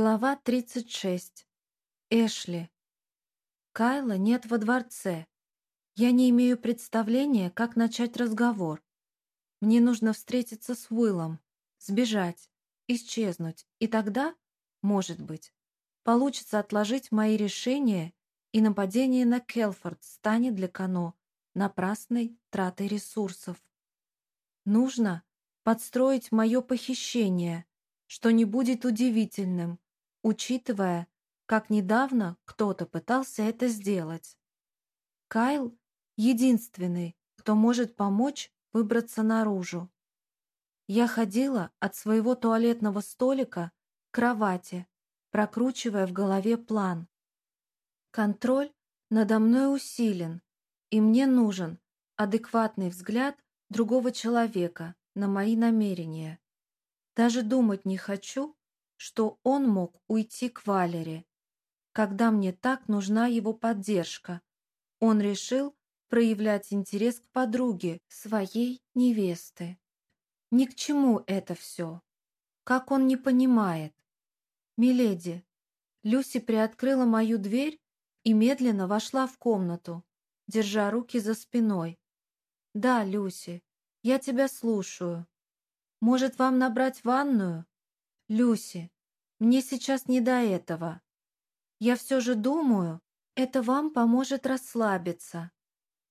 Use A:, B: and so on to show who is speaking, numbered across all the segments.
A: Глава 36. Эшли. Кайла нет во дворце. Я не имею представления, как начать разговор. Мне нужно встретиться с Уиллом, сбежать, исчезнуть, и тогда, может быть, получится отложить мои решения, и нападение на Келфорд станет для Кано напрасной тратой ресурсов. Нужно подстроить мое похищение, что не будет удивительным, учитывая, как недавно кто-то пытался это сделать. Кайл — единственный, кто может помочь выбраться наружу. Я ходила от своего туалетного столика к кровати, прокручивая в голове план. Контроль надо мной усилен, и мне нужен адекватный взгляд другого человека на мои намерения. Даже думать не хочу, что он мог уйти к Валере. Когда мне так нужна его поддержка, он решил проявлять интерес к подруге своей невесты. Ни к чему это все. Как он не понимает. «Миледи». Люси приоткрыла мою дверь и медленно вошла в комнату, держа руки за спиной. «Да, Люси, я тебя слушаю. Может, вам набрать ванную? Люси, мне сейчас не до этого. Я все же думаю, это вам поможет расслабиться.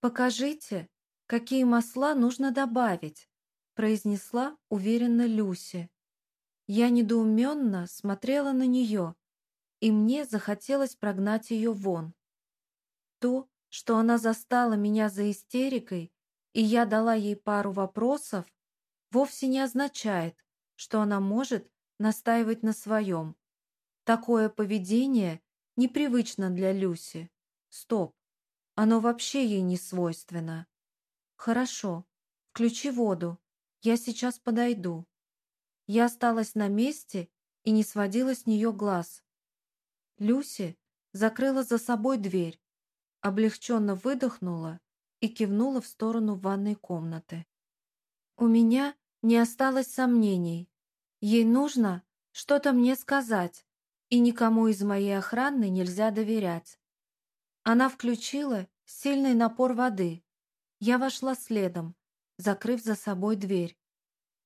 A: Покажите, какие масла нужно добавить, произнесла уверенно Люси. Я недоуменно смотрела на нее, и мне захотелось прогнать ее вон. То, что она застала меня за истерикой, и я дала ей пару вопросов, вовсе не означает, что она может настаивать на своем. Такое поведение непривычно для Люси. Стоп, оно вообще ей не свойственно. Хорошо, включи воду, я сейчас подойду. Я осталась на месте и не сводила с нее глаз. Люси закрыла за собой дверь, облегченно выдохнула и кивнула в сторону ванной комнаты. У меня не осталось сомнений. Ей нужно что-то мне сказать, и никому из моей охраны нельзя доверять. Она включила сильный напор воды. Я вошла следом, закрыв за собой дверь.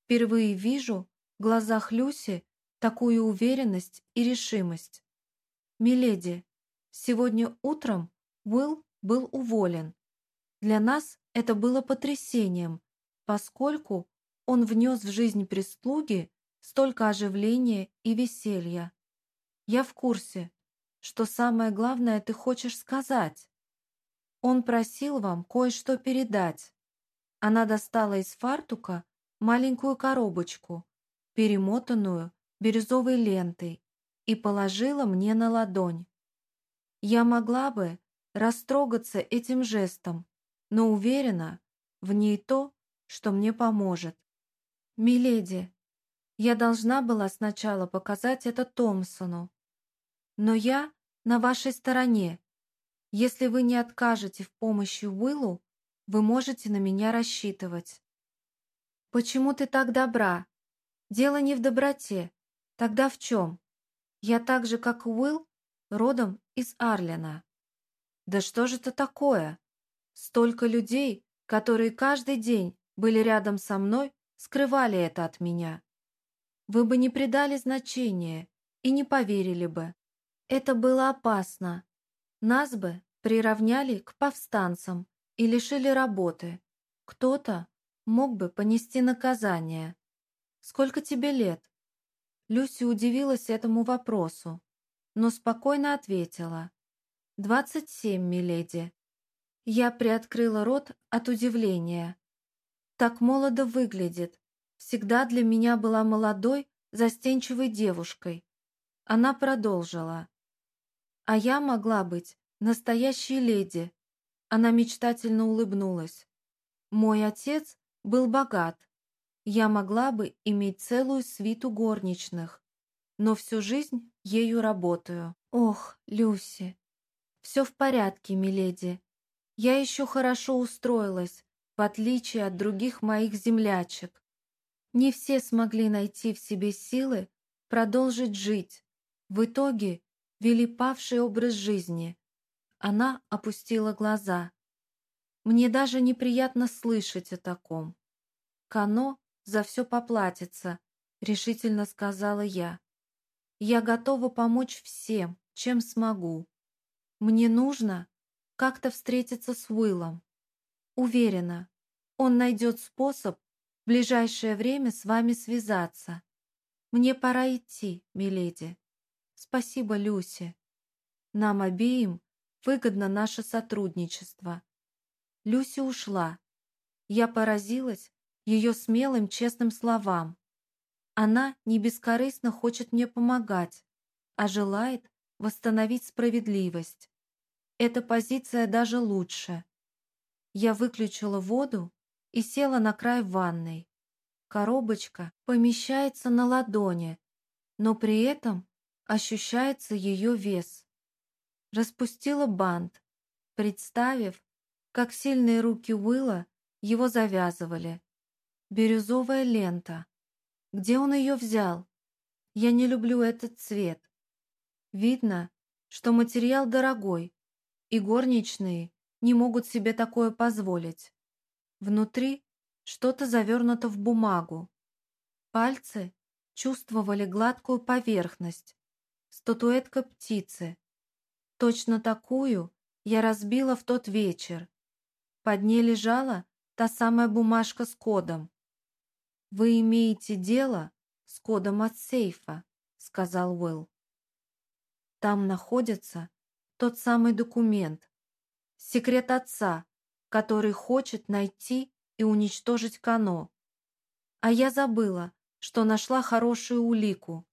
A: Впервые вижу в глазах Люси такую уверенность и решимость. «Миледи, сегодня утром Уилл был уволен. Для нас это было потрясением, поскольку он внес в жизнь прислуги столько оживления и веселья. Я в курсе, что самое главное ты хочешь сказать. Он просил вам кое-что передать. Она достала из фартука маленькую коробочку, перемотанную бирюзовой лентой, и положила мне на ладонь. Я могла бы растрогаться этим жестом, но уверена, в ней то, что мне поможет. «Миледи, я должна была сначала показать это Томпсону. Но я на вашей стороне. Если вы не откажете в помощи Уиллу, вы можете на меня рассчитывать». «Почему ты так добра? Дело не в доброте. Тогда в чем? Я так же, как Уилл, родом из Арлена». «Да что же это такое? Столько людей, которые каждый день были рядом со мной, скрывали это от меня. Вы бы не придали значения и не поверили бы. Это было опасно. Нас бы приравняли к повстанцам и лишили работы. Кто-то мог бы понести наказание. Сколько тебе лет? Люси удивилась этому вопросу, но спокойно ответила. «Двадцать семь, миледи». Я приоткрыла рот от удивления. Так молодо выглядит. Всегда для меня была молодой, застенчивой девушкой. Она продолжила. А я могла быть настоящей леди. Она мечтательно улыбнулась. Мой отец был богат. Я могла бы иметь целую свиту горничных, но всю жизнь ею работаю. Ох, Люси. Все в порядке, миледи. Я еще хорошо устроилась, в отличие от других моих землячек. Не все смогли найти в себе силы продолжить жить, В итоге вели павший образ жизни. Она опустила глаза. Мне даже неприятно слышать о таком. Кано за все поплатится, решительно сказала я. Я готова помочь всем, чем смогу. Мне нужно как-то встретиться с Уиллом. Уверена, он найдет способ в ближайшее время с вами связаться. Мне пора идти, миледи. Спасибо, Люси. Нам обеим выгодно наше сотрудничество. Люси ушла. Я поразилась ее смелым, честным словам. Она не бескорыстно хочет мне помогать, а желает восстановить справедливость. Эта позиция даже лучше. Я выключила воду и села на край ванной. Коробочка помещается на ладони, но при этом ощущается ее вес. Распустила бант, представив, как сильные руки Уилла его завязывали. Бирюзовая лента. Где он ее взял? Я не люблю этот цвет. Видно, что материал дорогой, и горничные не могут себе такое позволить. Внутри что-то завернуто в бумагу. Пальцы чувствовали гладкую поверхность. Статуэтка птицы. Точно такую я разбила в тот вечер. Под ней лежала та самая бумажка с кодом. «Вы имеете дело с кодом от сейфа», — сказал Уилл. Там находится тот самый документ, секрет отца, который хочет найти и уничтожить Кано. А я забыла, что нашла хорошую улику.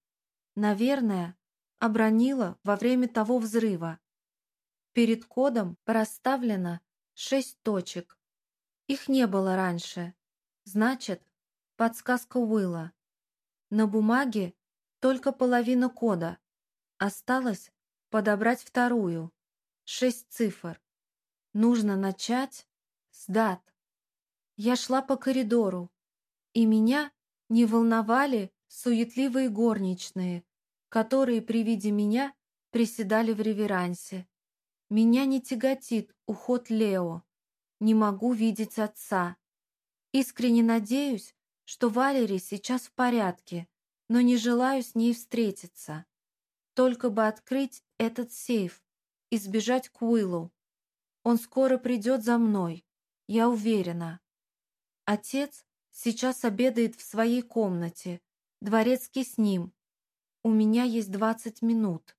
A: Наверное, обронила во время того взрыва. Перед кодом проставлено шесть точек. Их не было раньше. Значит, подсказка Уилла. На бумаге только половина кода. Осталось подобрать вторую. Шесть цифр. Нужно начать с дат. Я шла по коридору, и меня не волновали суетливые горничные, которые при виде меня приседали в реверансе. Меня не тяготит уход Лео. Не могу видеть отца. Искренне надеюсь, что Валери сейчас в порядке, но не желаю с ней встретиться. Только бы открыть этот сейф и сбежать к Уиллу. Он скоро придет за мной, я уверена. Отец сейчас обедает в своей комнате, дворецкий с ним. У меня есть двадцать минут.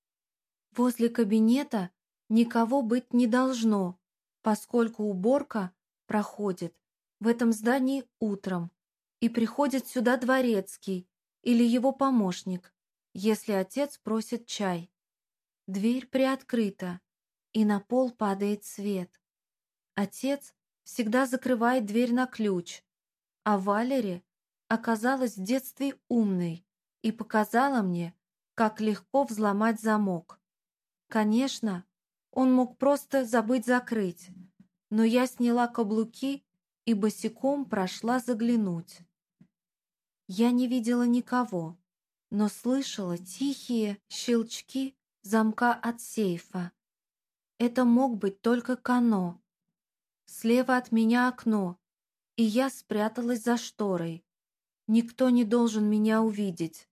A: Возле кабинета никого быть не должно, поскольку уборка проходит в этом здании утром и приходит сюда дворецкий или его помощник если отец просит чай. Дверь приоткрыта, и на пол падает свет. Отец всегда закрывает дверь на ключ, а Валери оказалась в детстве умной и показала мне, как легко взломать замок. Конечно, он мог просто забыть закрыть, но я сняла каблуки и босиком прошла заглянуть. Я не видела никого, но слышала тихие щелчки замка от сейфа. Это мог быть только Кано. Слева от меня окно, и я спряталась за шторой. Никто не должен меня увидеть.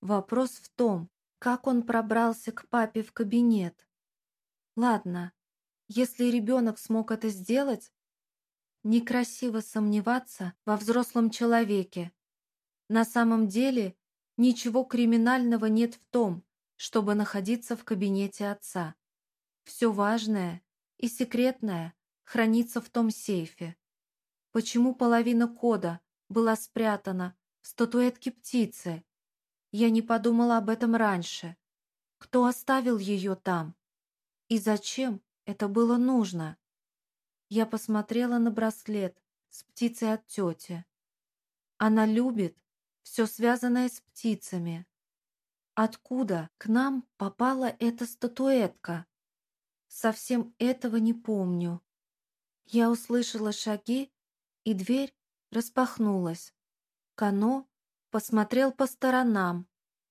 A: Вопрос в том, как он пробрался к папе в кабинет. Ладно, если ребенок смог это сделать, некрасиво сомневаться во взрослом человеке. На самом деле Ничего криминального нет в том, чтобы находиться в кабинете отца. Все важное и секретное хранится в том сейфе. Почему половина кода была спрятана в статуэтке птицы? Я не подумала об этом раньше. Кто оставил ее там? И зачем это было нужно? Я посмотрела на браслет с птицей от тети. Она любит все связанное с птицами. Откуда к нам попала эта статуэтка? Совсем этого не помню. Я услышала шаги, и дверь распахнулась. Кано посмотрел по сторонам,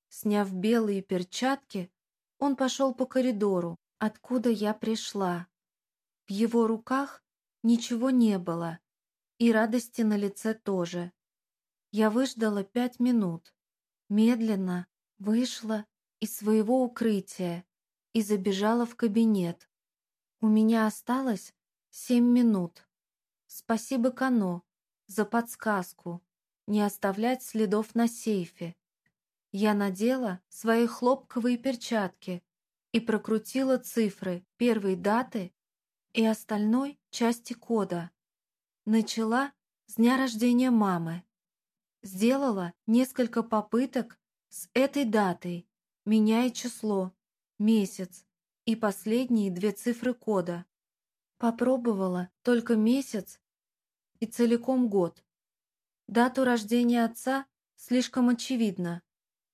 A: Сняв белые перчатки, он пошел по коридору, откуда я пришла. В его руках ничего не было, и радости на лице тоже. Я выждала пять минут, медленно вышла из своего укрытия и забежала в кабинет. У меня осталось семь минут. Спасибо Кано за подсказку не оставлять следов на сейфе. Я надела свои хлопковые перчатки и прокрутила цифры первой даты и остальной части кода. Начала с дня рождения мамы. Сделала несколько попыток с этой датой, меняя число, месяц и последние две цифры кода. Попробовала только месяц и целиком год. Дату рождения отца слишком очевидно,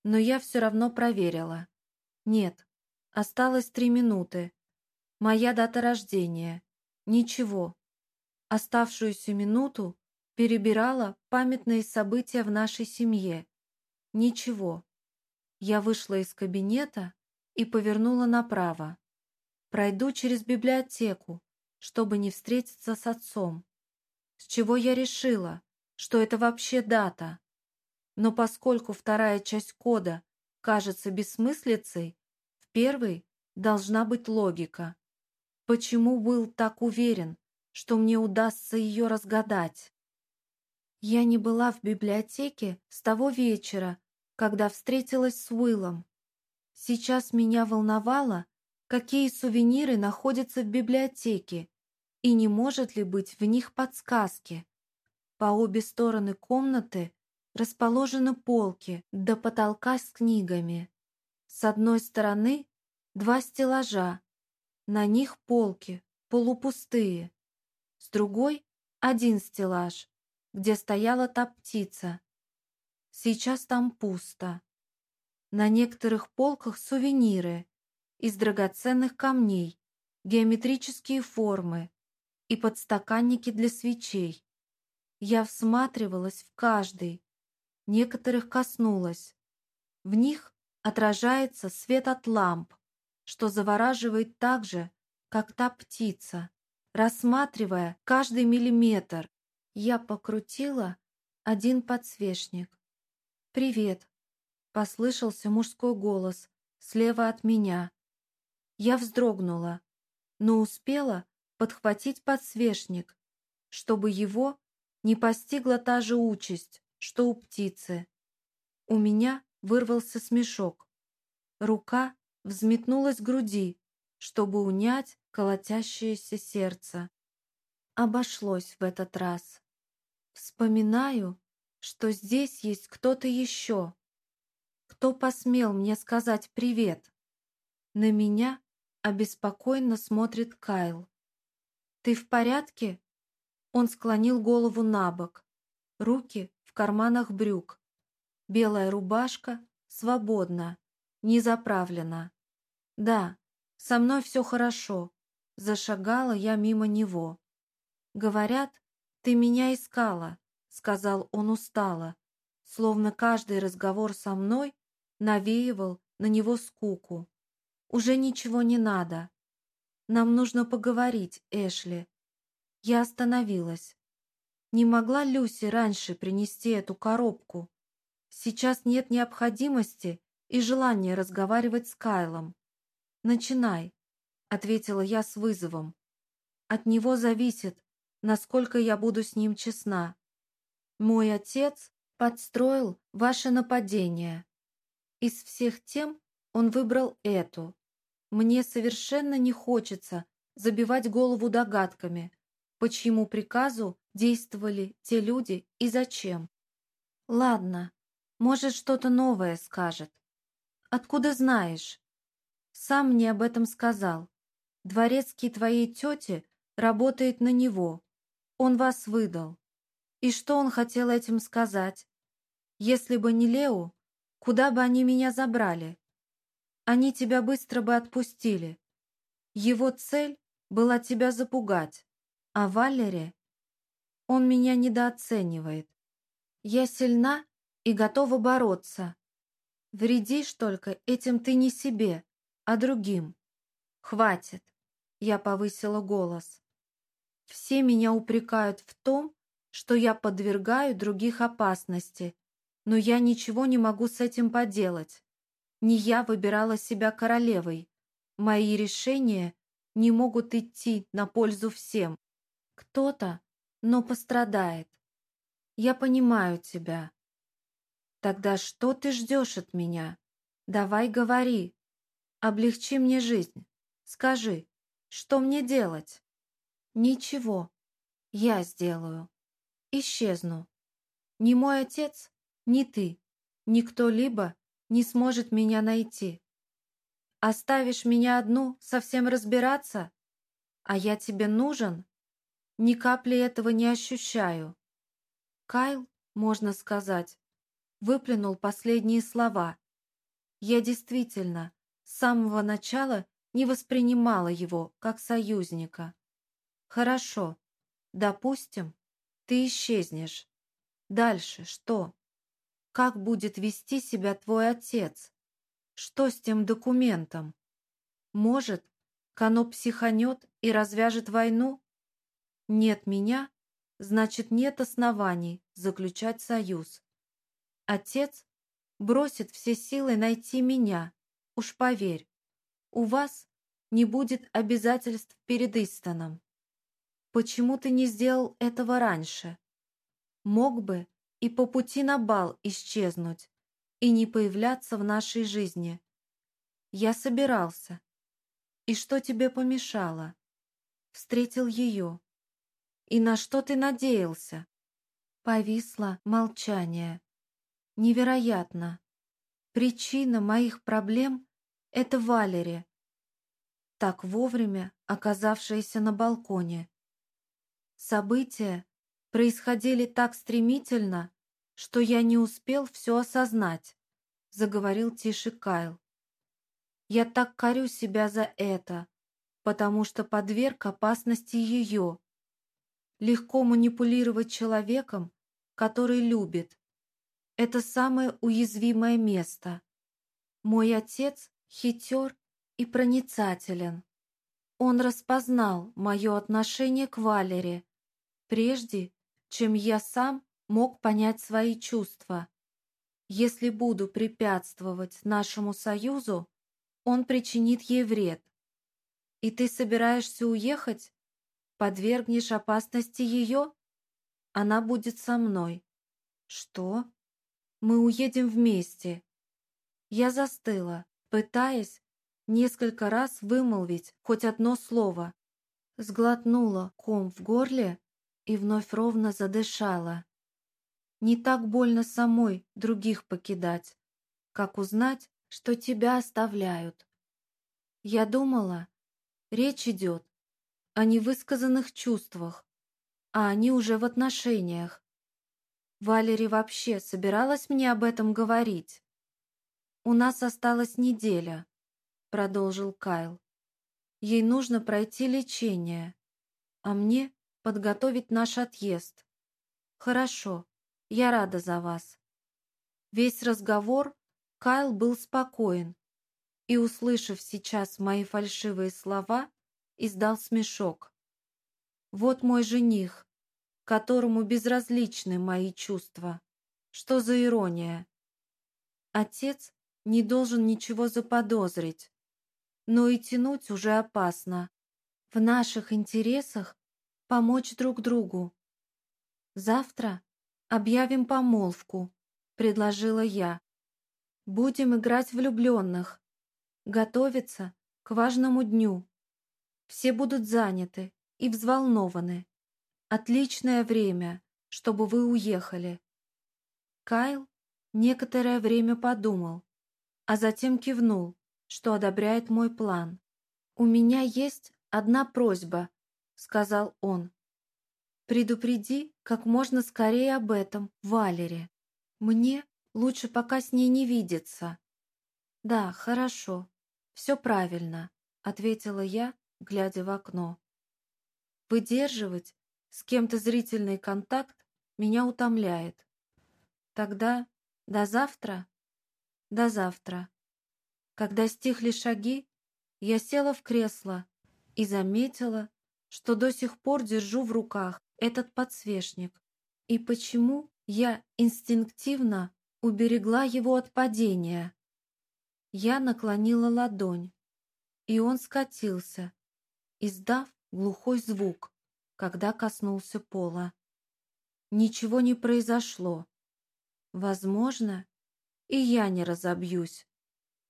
A: но я все равно проверила. Нет, осталось три минуты. Моя дата рождения. Ничего. Оставшуюся минуту перебирала памятные события в нашей семье. Ничего. Я вышла из кабинета и повернула направо. Пройду через библиотеку, чтобы не встретиться с отцом. С чего я решила, что это вообще дата? Но поскольку вторая часть кода кажется бессмыслицей, в первой должна быть логика. Почему был так уверен, что мне удастся ее разгадать? Я не была в библиотеке с того вечера, когда встретилась с Уиллом. Сейчас меня волновало, какие сувениры находятся в библиотеке и не может ли быть в них подсказки. По обе стороны комнаты расположены полки до потолка с книгами. С одной стороны два стеллажа, на них полки, полупустые. С другой один стеллаж, где стояла та птица. Сейчас там пусто. На некоторых полках сувениры из драгоценных камней, геометрические формы и подстаканники для свечей. Я всматривалась в каждый, некоторых коснулась. В них отражается свет от ламп, что завораживает так же, как та птица. Рассматривая каждый миллиметр, я покрутила один подсвечник. «Привет!» — послышался мужской голос слева от меня. Я вздрогнула, но успела подхватить подсвечник, чтобы его не постигла та же участь, что у птицы. У меня вырвался смешок. Рука взметнулась к груди, чтобы унять колотящееся сердце. Обошлось в этот раз. Вспоминаю, что здесь есть кто-то еще. Кто посмел мне сказать привет? На меня обеспокоенно смотрит Кайл. «Ты в порядке?» Он склонил голову на бок. Руки в карманах брюк. Белая рубашка свободна, не заправлена. Да, со мной все хорошо. Зашагала я мимо него. Говорят, ты меня искала, сказал он устало, словно каждый разговор со мной навеивал на него скуку. Уже ничего не надо. Нам нужно поговорить, Эшли. Я остановилась. Не могла Люси раньше принести эту коробку? Сейчас нет необходимости и желания разговаривать с Кайлом. «Начинай», — ответила я с вызовом. «От него зависит, насколько я буду с ним честна. Мой отец подстроил ваше нападение. Из всех тем он выбрал эту. Мне совершенно не хочется забивать голову догадками, по чьему приказу действовали те люди и зачем. Ладно, может, что-то новое скажет. Откуда знаешь? Сам мне об этом сказал. Дворецкий твоей тети работает на него. Он вас выдал. И что он хотел этим сказать? Если бы не Лео, куда бы они меня забрали? Они тебя быстро бы отпустили. Его цель была тебя запугать, а Валере он меня недооценивает. Я сильна и готова бороться. Вредишь только этим ты не себе, а другим. Хватит. Я повысила голос. Все меня упрекают в том, что я подвергаю других опасности, но я ничего не могу с этим поделать. Не я выбирала себя королевой. Мои решения не могут идти на пользу всем. Кто-то, но пострадает. Я понимаю тебя. Тогда что ты ждешь от меня? Давай говори. Облегчи мне жизнь. Скажи, что мне делать? Ничего. Я сделаю. Исчезну. Ни мой отец, ни ты, ни кто-либо не сможет меня найти. Оставишь меня одну совсем разбираться? А я тебе нужен? Ни капли этого не ощущаю. Кайл, можно сказать, выплюнул последние слова. Я действительно с самого начала не воспринимала его как союзника. Хорошо, допустим, ты исчезнешь. Дальше что? Как будет вести себя твой отец? Что с тем документом? Может, Кано психанет и развяжет войну? Нет меня, значит нет оснований заключать союз. Отец бросит все силы найти меня, уж поверь. У вас не будет обязательств перед Истоном. Почему ты не сделал этого раньше? Мог бы и по пути на бал исчезнуть, и не появляться в нашей жизни. Я собирался. И что тебе помешало? Встретил ее. И на что ты надеялся? Повисло молчание. Невероятно. Причина моих проблем — это Валери, так вовремя оказавшаяся на балконе. События происходили так стремительно, что я не успел все осознать», — заговорил тише Кайл. «Я так корю себя за это, потому что подверг опасности ее. Легко манипулировать человеком, который любит. Это самое уязвимое место. Мой отец хитер и проницателен. Он распознал мое отношение к Валере, прежде чем я сам мог понять свои чувства. Если буду препятствовать нашему союзу, он причинит ей вред. И ты собираешься уехать? Подвергнешь опасности ее? Она будет со мной. Что? Мы уедем вместе. Я застыла, пытаясь несколько раз вымолвить хоть одно слово. Сглотнула ком в горле и вновь ровно задышала. Не так больно самой других покидать, как узнать, что тебя оставляют. Я думала, речь идет о невысказанных чувствах, а они уже в отношениях. Валери вообще собиралась мне об этом говорить. «У нас осталась неделя», — продолжил Кайл. «Ей нужно пройти лечение, а мне подготовить наш отъезд. Хорошо, я рада за вас». Весь разговор Кайл был спокоен и, услышав сейчас мои фальшивые слова, издал смешок. «Вот мой жених, которому безразличны мои чувства. Что за ирония?» Отец не должен ничего заподозрить, но и тянуть уже опасно. В наших интересах помочь друг другу. Завтра «Объявим помолвку», — предложила я. «Будем играть влюбленных, готовиться к важному дню. Все будут заняты и взволнованы. Отличное время, чтобы вы уехали». Кайл некоторое время подумал, а затем кивнул, что одобряет мой план. «У меня есть одна просьба», — сказал он. Предупреди как можно скорее об этом, Валере. Мне лучше пока с ней не видеться. Да, хорошо, все правильно, ответила я, глядя в окно. Выдерживать с кем-то зрительный контакт меня утомляет. Тогда до завтра? До завтра. Когда стихли шаги, я села в кресло и заметила, что до сих пор держу в руках этот подсвечник. И почему я инстинктивно уберегла его от падения? Я наклонила ладонь, и он скатился, издав глухой звук, когда коснулся пола. Ничего не произошло. Возможно, и я не разобьюсь,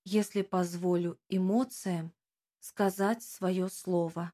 A: если позволю эмоциям сказать свое слово.